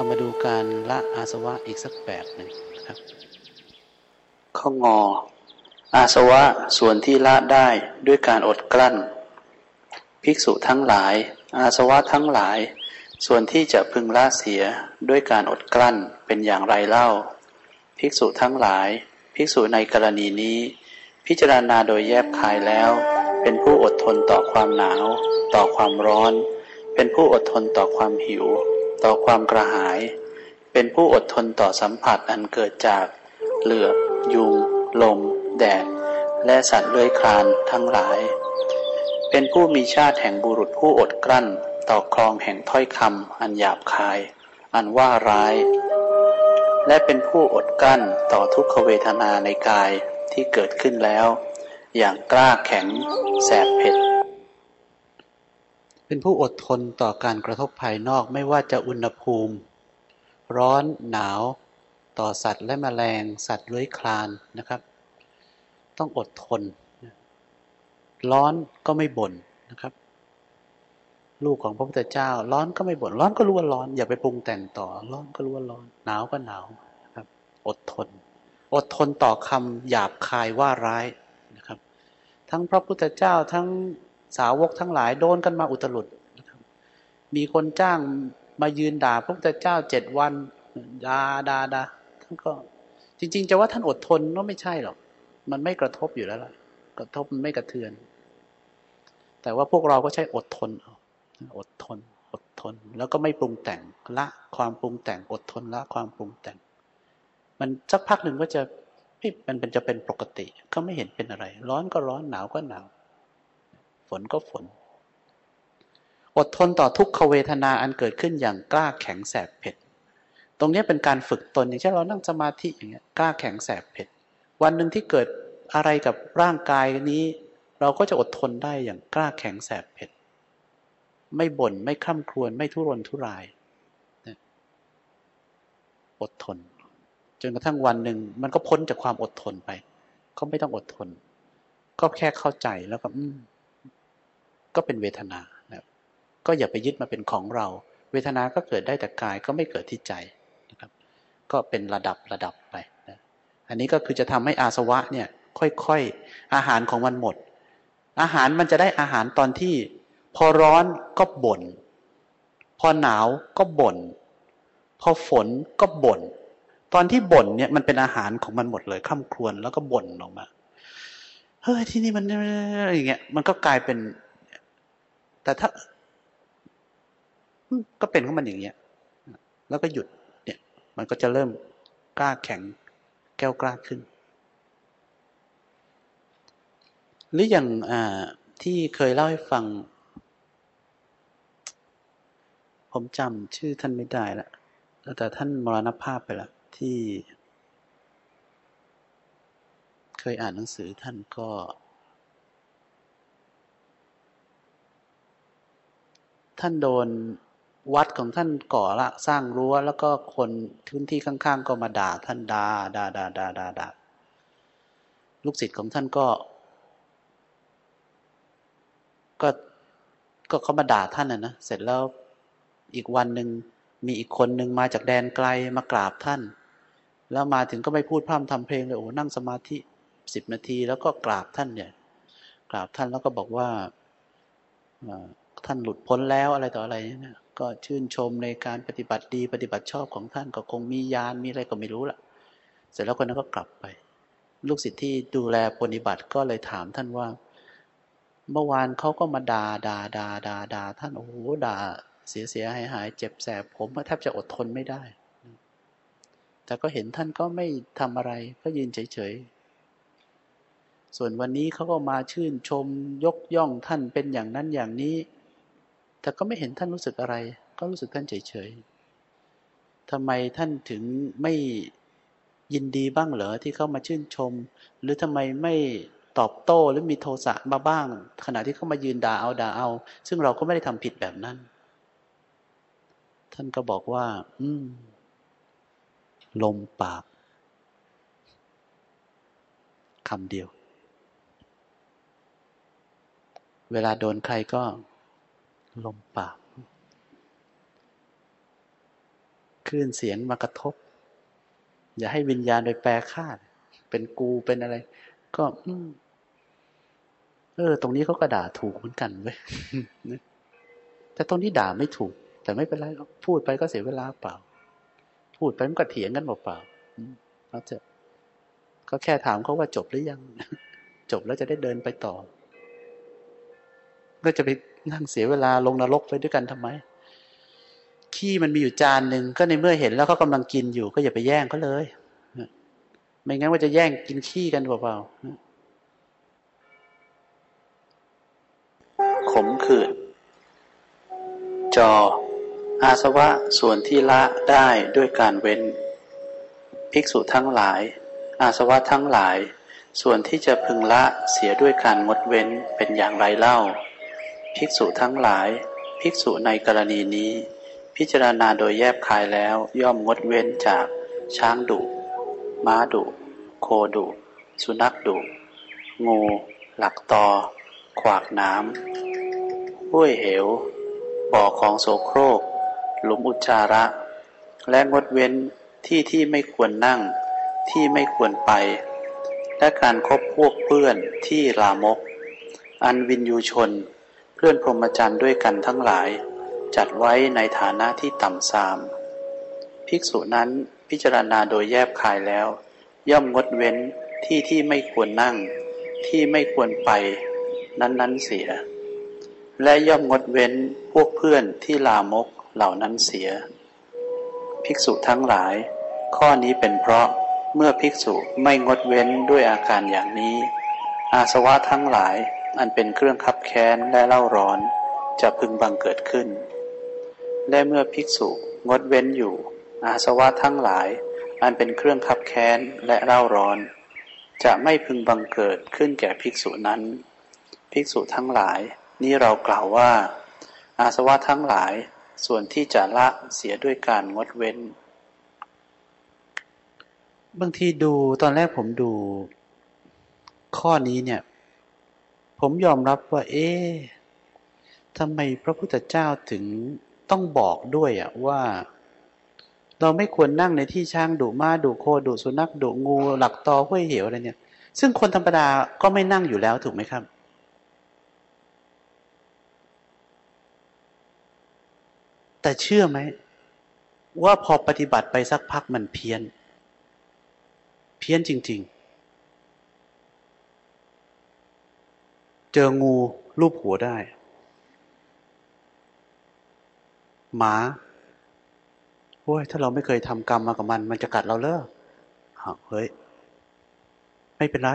เรามาดูการละอาสวะอีกสักแบบหนึ่งครับ ข้องอ อาสวะส่วนที่ละได้ด้วยการอดกลั้น ภิกษุทั้งหลาย อาสวะทั้งหลาย ส่วนที่จะพึงละเสียด้วยการอดกลั้นเป็นอย่างไรเล่า ภิกษุทั้งหลาย ภิกษุในกรณีนี้ พิจารณาโดยแยบคายแล้ว เป็นผู้อดทนต่อความหนาว ต่อความร้อน เป็นผู้อดทนต่อความหิว ต่อความกระหาย เป็นผู้อดทนต่อสัมผัสอันเกิดจาก เหลือบ ยุง ลม แดด และสัตว์เลื้อยคลานทั้งหลาย เป็นผู้มีชาติแห่งบุรุษผู้อดกลั้น ต่อครองแห่งถ้อยคำอันหยาบคาย อันว่าร้าย และเป็นผู้อดกลั้นต่อทุกขเวทนาในกายที่เกิดขึ้นแล้ว อย่างกล้าแข็ง แสบเผ็ด เป็นผู้อดทนต่อการกระทบภายนอกไม่ว่าจะอุณหภูมิ ร้อนหนาว ต่อสัตว์และแมลง สัตว์เลื้อยคลานนะครับ ต้องอดทน ร้อนก็ไม่บ่นนะครับ ลูกของพระพุทธเจ้า ร้อนก็ไม่บ่นร้อนก็รู้ว่าร้อน อย่าไปปรุงแต่งต่อ ร้อนก็รู้ว่าร้อน หนาวก็หนาวนะครับ อดทน อดทนต่อคำหยาบคายว่าร้ายนะครับ ทั้งพระพุทธเจ้าทั้ง สาวกทั้งหลายโดนกันมาอุตลุด มีคนจ้างมายืนด่าพระพุทธเจ้าเจ็ดวันด่าด่าด่าท่านก็จริง ๆ จะว่าท่านอดทนก็ไม่ใช่หรอก มันไม่กระทบอยู่แล้วล่ะ กระทบมันไม่กระเทือน แต่ว่าพวกเราก็ใช้อดทนเอาอดทน อดทน แล้วก็ไม่ปรุงแต่งละความปรุงแต่ง อดทนละความปรุงแต่ง มันสักพักหนึ่งก็จะมันเป็นจะเป็นปกติ ก็ไม่เห็นเป็นอะไร ร้อนก็ร้อนหนาวก็หนาว ฝนก็ฝน อดทนต่อทุกขเวทนาอันเกิดขึ้นอย่างกล้าแข็งแสบเผ็ด ตรงนี้เป็นการฝึกตนอย่างเช่นเรานั่งสมาธิอย่างเงี้ยกล้าแข็งแสบเผ็ด วันหนึ่งที่เกิดอะไรกับร่างกายนี้ เราก็จะอดทนได้อย่างกล้าแข็งแสบเผ็ด ไม่บน่นไม่คร่ำครวญไม่ทุรนทุรายอดทน จนกระทั่งวันหนึ่งมันก็พ้นจากความอดทนไป ก็ไม่ต้องอดทน ก็แค่เข้าใจแล้วก็อืม ก็เป็นเวทนานะก็อย่าไปยึดมาเป็นของเรา เวทนาก็เกิดได้แต่กายก็ไม่เกิดที่ใจนะครับ ก็เป็นระดับระดับไปนะอันนี้ก็คือจะทำให้อาสวะเนี่ยค่อยๆ อาหารของมันหมด อาหารมันจะได้อาหารตอนที่ พอร้อนก็บน่น พอหนาวก็บน่น พอฝนก็บ่น ตอนที่บ่นเนี่ยมันเป็นอาหารของมันหมดเลยข้ามครวนแล้วก็บ่นออกมา เฮ้ยที่นี่มันอย่างเงี้ย มันก็กลายเป็น แต่ถ้า ก็เป็นของมันอย่างเงี้ย แล้วก็หยุด เนี่ย มันก็จะเริ่มกล้าแข็ง แก้วกล้าขึ้น หรืออย่างที่เคยเล่าให้ฟัง ผมจำชื่อท่านไม่ได้ละแต่ท่านมรณภาพไปล้วที่ เคยอ่านหนังสือท่านก็ ท่านโดนวัดของท่านก่อละสร้างรั้ว แล้วก็คนพื้นที่ข้างๆ ก็มาด่าท่านด่าด่าด่าด่าด่าด่าลูกศิษย์ของท่านก็ ก็ก็เขามาด่าท่านนะนะเสร็จแล้วอีกวันหนึ่งมีอีกคนหนึ่งมาจากแดนไกลมากราบท่าน แล้วมาถึงก็ไม่พูดพร่ำทำเพลงเลยโอ้นั่งสมาธิสิบนาที แล้วก็กราบท่านเนี่ย กราบท่านแล้วก็บอกว่า ท่านหลุดพ้นแล้วอะไรต่ออะไรเนี่ยก็ชื่นชมในการปฏิบัติดีปฏิบัติชอบของท่านก็คงมียานมีอะไรก็ไม่รู้ละเสร็จแล้วคนนั้นก็กลับไป ลูกศิษย์ที่ดูแลปฏิบัติก็เลยถามท่านว่า เมื่อวานเขาก็มาด่าด่าด่าด่าด่าท่านโอ้โหด่าเสียเสียหายหายเจ็บแสบผมแทบจะอดทนไม่ได้ แต่ก็เห็นท่านก็ไม่ทำอะไรก็ยืนเฉยๆ ส่วนวันนี้เขาก็มาชื่นชมยกย่องท่านเป็นอย่างนั้นอย่างนี้ แต่ก็ไม่เห็นท่านรู้สึกอะไร ก็รู้สึกท่านเฉยๆทำไมท่านถึงไม่ยินดีบ้างเหรอที่เขามาชื่นชม หรือทำไมไม่ตอบโต้หรือมีโทสะมาบ้าง ขณะที่เขามายืนด่าเอาด่าเอา ซึ่งเราก็ไม่ได้ทำผิดแบบนั้น ท่านก็บอกว่า อืม ลมปากคำเดียว เวลาโดนใครก็ ลมปากคลื่นเสียงมากระทบ อย่าให้วิญญาณไปแปรคาด เป็นกูเป็นอะไร ก็อืมเออ ตรงนี้เขาก็ด่าถูกเหมือนกันเว้ยแต่ตรงนี้ด่าไม่ถูก แต่ไม่เป็นไรพูดไปก็เสียเวลาเปล่า พูดไปมันก็เถียงกันเปล่าๆเอาเถอะก็แค่ถามเขาว่าจบหรือยัง จบแล้วจะได้เดินไปต่อ ก็จะไป นั่งเสียเวลาลงนรกไปด้วยกันทำไม ขี้มันมีอยู่จานหนึ่งก็ในเมื่อเห็นแล้วเขากำลังกินอยู่ ก็อย่าไปแย่งเขาเลยไม่งั้นว่าจะแย่งกินขี้กันเปล่าๆขมขื่นจอ อาสวะส่วนที่ละได้ด้วยการเว้น ภิกษุทั้งหลาย อาสวะทั้งหลาย ส่วนที่จะพึงละเสียด้วยการงดเว้นเป็นอย่างไรเล่า ภิกษุทั้งหลาย ภิกษุในกรณีนี้ พิจารณาโดยแยบคายแล้วย่อมงดเว้นจากช้างดุ ม้าดุ โคดุ สุนัขดุ งู หลักตอ ขวากน้ำห้วยเหว บ่อของโสโครก หลุมอุจจาระ และงดเว้นที่ที่ไม่ควรนั่ง ที่ไม่ควรไป และการครบพวกเพื่อนที่ลามก อันวินยูชน เพื่อนพรหมจรรย์ด้วยกันทั้งหลาย จัดไว้ในฐานะที่ต่ำทราม ภิกษุนั้นพิจารณาโดยแยบคายแล้ว ย่อมงดเว้นที่ที่ไม่ควรนั่ง ที่ไม่ควรไป นั้นๆเสีย และย่อมงดเว้นพวกเพื่อนที่ลามกเหล่านั้นเสีย ภิกษุทั้งหลาย ข้อนี้เป็นเพราะเมื่อภิกษุไม่งดเว้นด้วยอาการอย่างนี้ อาสวะทั้งหลาย อันเป็นเครื่องคับแค้นและเล่าร้อนจะพึงบังเกิดขึ้น และเมื่อภิกษุงดเว้นอยู่ อาสวะทั้งหลาย อันเป็นเครื่องคับแค้นและเล่าร้อน จะไม่พึงบังเกิดขึ้นแก่ภิกษุนั้น ภิกษุทั้งหลาย นี่เรากล่าวว่า อาสวะทั้งหลาย ส่วนที่จะละเสียด้วยการงดเว้น บางทีดูตอนแรกผมดู ข้อนี้เนี่ย ผมยอมรับว่า เอ๊ะทำไมพระพุทธเจ้าถึงต้องบอกด้วยอะว่า เราไม่ควรนั่งในที่ช้างดุม้าดุโคดุสุนัขดุงู หลักตอห้วยเหวอะไรเนี่ย ซึ่งคนธรรมดาก็ไม่นั่งอยู่แล้วถูกไหมครับแต่เชื่อไหม ว่าพอปฏิบัติไปสักพักมันเพี้ยน เพี้ยนจริง ๆ เจองูรูปหัวได้ หมาโอ้ยถ้าเราไม่เคยทำกรรมมากับมัน มันจะกัดเราเลิกเฮ้ย ไม่เป็นไร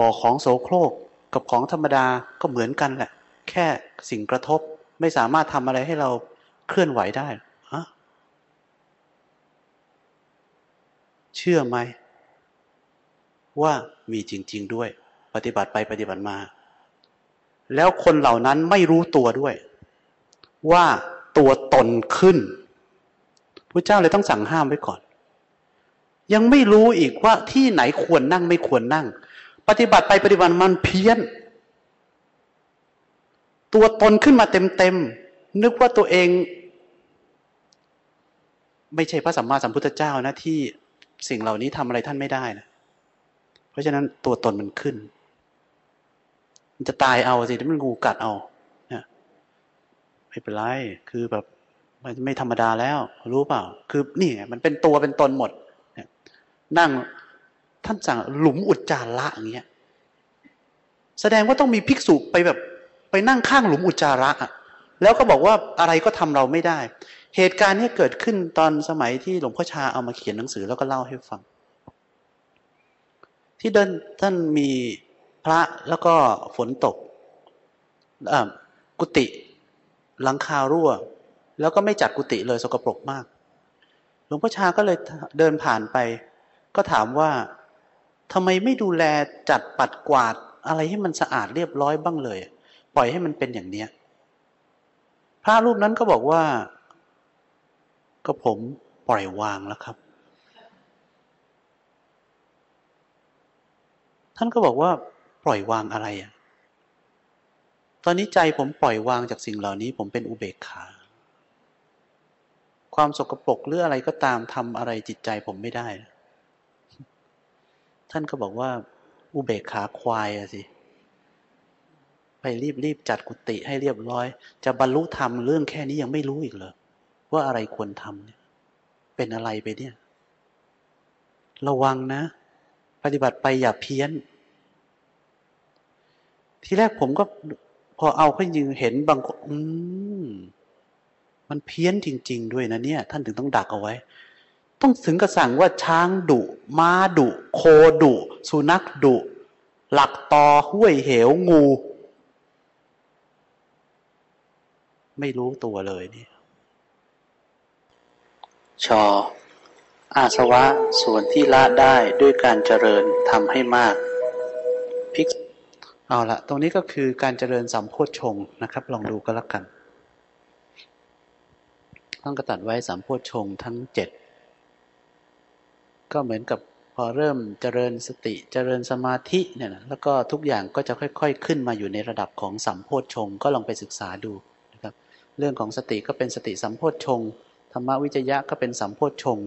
บอกของโสโครกกับของธรรมดาก็เหมือนกันแหละ แค่สิ่งกระทบไม่สามารถทำอะไรให้เราเคลื่อนไหวได้ฮะเชื่อไหม ว่ามีจริง ๆ ด้วย ปฏิบัติไปปฏิบัติมา แล้วคนเหล่านั้นไม่รู้ตัวด้วย ว่าตัวตนขึ้นพระเจ้าเลยต้องสั่งห้ามไว้ก่อน ยังไม่รู้อีกว่าที่ไหนควรนั่งไม่ควรนั่ง ปฏิบัติไปปฏิบัติมันเพี้ยน ตัวตนขึ้นมาเต็มๆนึกว่าตัวเอง ไม่ใช่พระสัมมาสัมพุทธเจ้านะที่สิ่งเหล่านี้ทำอะไรท่านไม่ได้นะเพราะฉะนั้นตัวตนมันขึ้น มันจะตายเอาสิถ้ามันงูกัดเอานี่ไม่เป็นไร คือแบบ มันไม่ธรรมดาแล้ว รู้เปล่า คือนี่มันเป็นตัวเป็นตนหมดนั่งท่านสั่งหลุมอุจจาระอย่างเงี้ย แสดงว่าต้องมีภิกษุไปแบบ ไปนั่งข้างหลุมอุจจาระแล้วก็บอกว่าอะไรก็ทำเราไม่ได้ เหตุการณ์นี้เกิดขึ้นตอนสมัยที่หลวงพ่อชาเอามาเขียนหนังสือแล้วก็เล่าให้ฟัง ที่เดินท่านมี พระแล้วก็ฝนตกกุฏิหลังคารั่ว แล้วก็ไม่จัดกุฏิเลยสกปรกมาก หลวงพ่อชาก็เลยเดินผ่านไป ก็ถามว่าทำไมไม่ดูแลจัดปัดกวาดอะไรให้มันสะอาดเรียบร้อยบ้างเลย ปล่อยให้มันเป็นอย่างเนี้ยพระรูปนั้นก็บอกว่า ก็ผมปล่อยวางแล้วครับ ท่านก็บอกว่า ปล่อยวางอะไรอะ ตอนนี้ใจผมปล่อยวางจากสิ่งเหล่านี้ ผมเป็นอุเบกขา ความสกปรกหรืออะไรก็ตามทำอะไรจิตใจผมไม่ได้ ท่านก็บอกว่า อุเบกขาควายอะสิ ไปรีบรีบจัดกุฏิให้เรียบร้อย จะบรรลุธรรมเรื่องแค่นี้ยังไม่รู้อีกเหรอว่าอะไรควรทำเนี่ย เป็นอะไรไปเนี่ย ระวังนะ ปฏิบัติไปอย่าเพี้ยน ทีแรกผมก็พอเอาขึ้นยืนเห็นบางคนอืมมันเพี้ยนจริง ๆ ด้วยนะเนี่ย ท่านถึงต้องดักเอาไว้ ต้องถึงกระสั่งว่าช้างดุ ม้าดุ โคดุ สุนัขดุ หลักตอห้วยเหวงู ไม่รู้ตัวเลยนี่ชอ อาสวะส่วนที่ละได้ด้วยการเจริญทำให้มากภิก เอาละตรงนี้ก็คือการเจริญสัมโพชฌงค์นะครับ ลองดูก็แล้วกันท่านก็ตัดไว้สัมโพชฌงค์ทั้งเจ็ดก็เหมือนกับพอเริ่มเจริญสติเจริญสมาธิเนี่ยนะแล้วก็ทุกอย่างก็จะค่อย ๆ ขึ้นมาอยู่ในระดับของสัมโพชฌงค์ก็ลองไปศึกษาดูนะครับ เรื่องของสติก็เป็นสติสัมโพชฌงค์ธรรมวิจยะก็เป็นสัมโพชฌงค์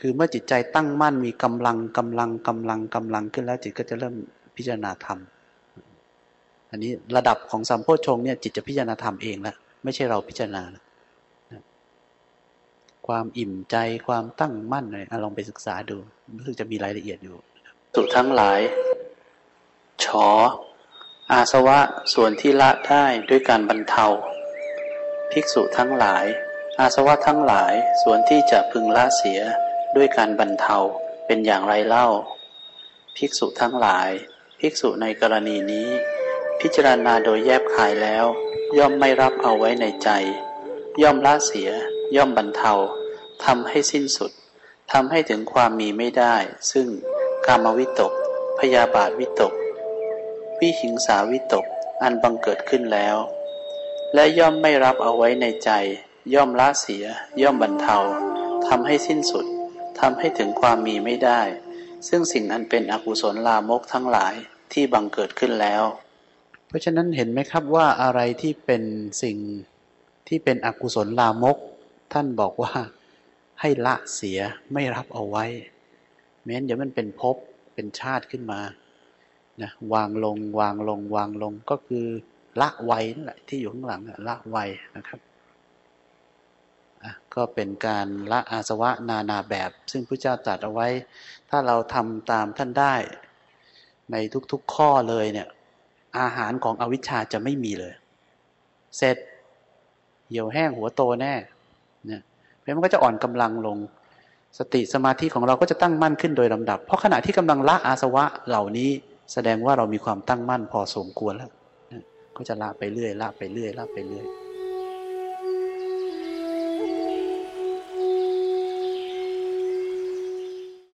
คือเมื่อจิตใจตั้งมั่นมีกำลังกำลังกำลังกำลังขึ้นแล้วจิตก็จะเริ่มพิจารณาธรรม อันนี้ระดับของสัมโพชงเนี่ยจิตจะพิจารณาธรรมเองแล้วไม่ใช่เราพิจารณานะความอิ่มใจความตั้งมั่นอะไรลองไปศึกษาดูรู้สึกจะมีรายละเอียดอยู่สุทั้งหลายชออาสวะส่วนที่ละได้ด้วยการบรรเทา ภิกษุทั้งหลาย อาสวะทั้งหลายส่วนที่จะพึงละเสียด้วยการบรรเทาเป็นอย่างไรเล่า ภิกษุทั้งหลาย ภิกษุในกรณีนี้ พิจารณาโดยแยบคายแล้ว ย่อมไม่รับเอาไว้ในใจ ย่อมละเสีย ย่อมบรรเทาทำให้สิ้นสุดทำให้ถึงความมีไม่ได้ ซึ่งกามวิตก พยาบาทวิตก วิหิงสาวิตก อันบังเกิดขึ้นแล้ว และย่อมไม่รับเอาไว้ในใจ ย่อมละเสีย ย่อมบรรเทาทำให้สิ้นสุดทำให้ถึงความมีไม่ได้ ซึ่งสิ่งอันเป็นอกุศลลามกทั้งหลายที่บังเกิดขึ้นแล้ว เพราะฉะนั้นเห็นไหมครับว่าอะไรที่เป็นสิ่งที่เป็นอกุศลลามก ท่านบอกว่าให้ละเสียไม่รับเอาไว้ แม้นเดี๋ยวมันเป็นภพเป็นชาติขึ้นมานะวางลงวางลงวางลงก็คือละไวนั่นแหละที่อยู่ข้างหลังละไวนะครับอะก็เป็นการละอาสวะนานาแบบ ซึ่งพระเจ้าตรัสเอาไว้ ถ้าเราทำตามท่านได้ ในทุกๆข้อเลยเนี่ย อาหารของอวิชชาจะไม่มีเลย เสร็จ เหี่ยวแห้งหัวโตแน่เนี่ยเพราะมันก็จะอ่อนกำลังลง สติสมาธิของเราก็จะตั้งมั่นขึ้นโดยลำดับ เพราะขณะที่กำลังละอาสวะเหล่านี้ แสดงว่าเรามีความตั้งมั่นพอสมควรแล้ว ก็จะละไปเรื่อยละไปเรื่อยละไปเรื่อย